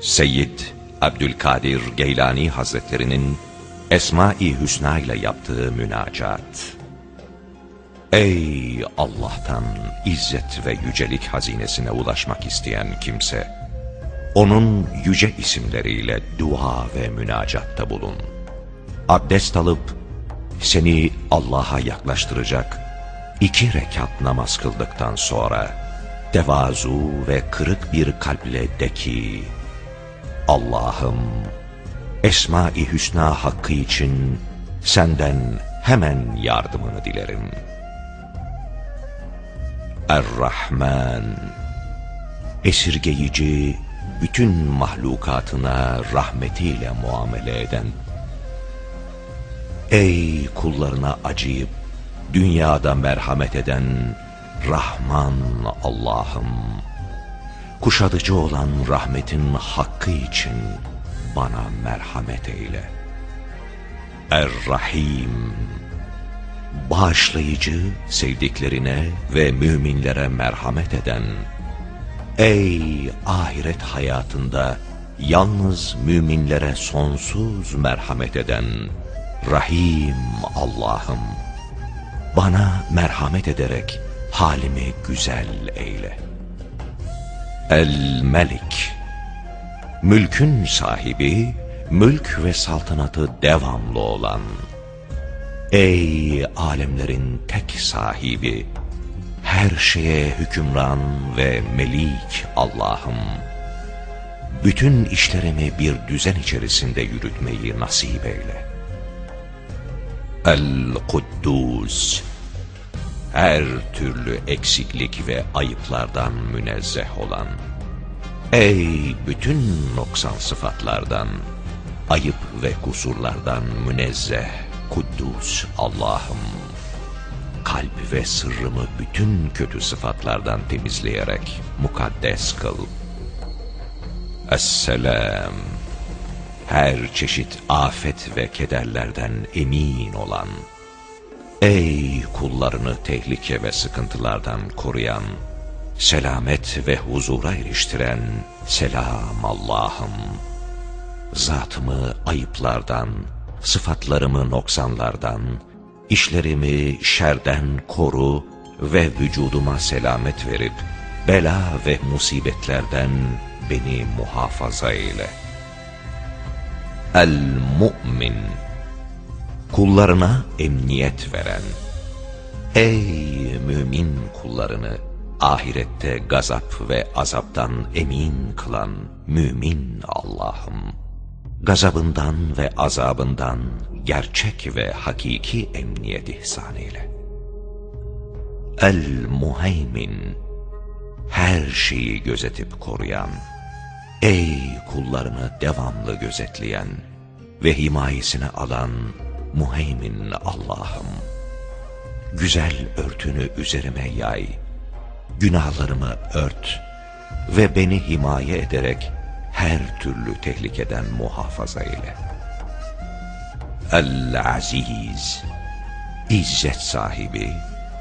Seyyid Abdülkadir Geylani Hazretlerinin Esma-i Hüsna ile yaptığı münacat. Ey Allah'tan izzet ve yücelik hazinesine ulaşmak isteyen kimse, onun yüce isimleriyle dua ve münacatta bulun. Abdest alıp seni Allah'a yaklaştıracak iki rekat namaz kıldıktan sonra devazu ve kırık bir kalple de ki Allah'ım Esma-i Hüsna hakkı için senden hemen yardımını dilerim. Er-Rahman Esirgeyici, bütün mahlukatına rahmetiyle muamele eden Ey kullarına acıyıp dünyada merhamet eden Rahman Allah'ım kuşatıcı olan rahmetin hakkı için bana merhamet eyle. Er-Rahim bağışlayıcı sevdiklerine ve müminlere merhamet eden Ey ahiret hayatında yalnız müminlere sonsuz merhamet eden Rahim Allah'ım bana merhamet ederek halimi güzel eyle. El-Melik Mülkün sahibi, mülk ve saltanatı devamlı olan, Ey alemlerin tek sahibi, her şeye hükümran ve melik Allah'ım, bütün işlerimi bir düzen içerisinde yürütmeyi nasip eyle. El-Kuddus Her türlü eksiklik ve ayıplardan münezzeh olan, Ey bütün noksan sıfatlardan, ayıp ve kusurlardan münezzeh, kuddus Allah'ım, kalp ve sırrımı bütün kötü sıfatlardan temizleyerek mukaddes kıl. Esselam, her çeşit afet ve kederlerden emin olan, ey kullarını tehlike ve sıkıntılardan koruyan, selamet ve huzura eriştiren selam Allah'ım. Zatımı ayıplardan, sıfatlarımı noksanlardan, işlerimi şerden koru ve vücuduma selamet verip, bela ve musibetlerden beni muhafaza eyle. El-Mu'min Kullarına emniyet veren, Ey mümin kullarını ahirette gazap ve azaptan emin kılan mümin Allah'ım, gazabından ve azabından gerçek ve hakiki emniyet ihsan eyle. El-Muheymin, her şeyi gözetip koruyan, ey kullarını devamlı gözetleyen ve himayesine alan Muheymin Allah'ım, güzel örtünü üzerime yay, günahlarımı ört ve beni himaye ederek her türlü tehlikeden muhafaza eyle. El-Aziz, İzzet sahibi,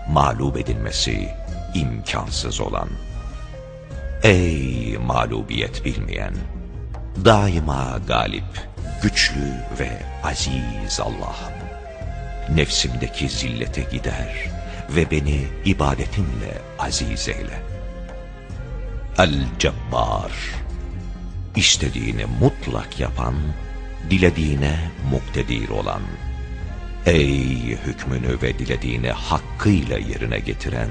mağlup edilmesi imkansız olan. Ey mağlubiyet bilmeyen, daima galip, güçlü ve aziz Allah'ım. Nefsimdeki zillete gider ve beni ibadetinle aziz eyle. El-Cebbar istediğini mutlak yapan, dilediğine muktedir olan, ey hükmünü ve dilediğini hakkıyla yerine getiren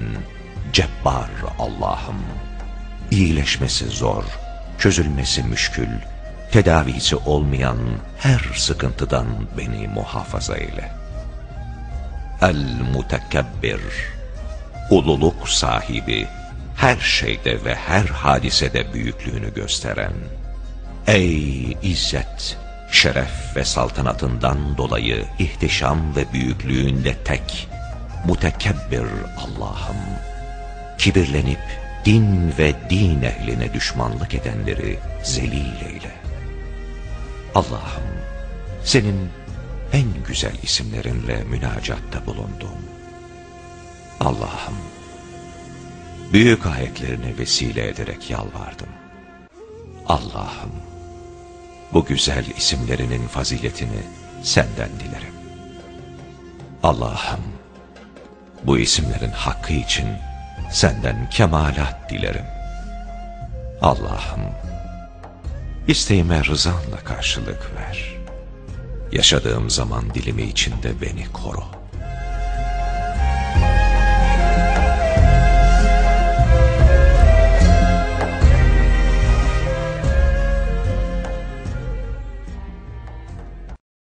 Cebbar Allah'ım, iyileşmesi zor, çözülmesi müşkül, tedavisi olmayan her sıkıntıdan beni muhafaza eyle. El-Mutekebbir Ululuk sahibi, her şeyde ve her hadisede büyüklüğünü gösteren, Ey izzet, şeref ve saltanatından dolayı ihtişam ve büyüklüğünde tek, mutekebbir Allah'ım, kibirlenip din ve din ehline düşmanlık edenleri zelil eyle. Allah'ım, senin en güzel isimlerinle münacatta bulundum. Allah'ım, büyük ayetlerini vesile ederek yalvardım. Allah'ım, bu güzel isimlerinin faziletini senden dilerim. Allah'ım, bu isimlerin hakkı için senden kemalat dilerim. Allah'ım, isteğime rızanla karşılık ver. Yaşadığım zaman dilimi içinde beni koru.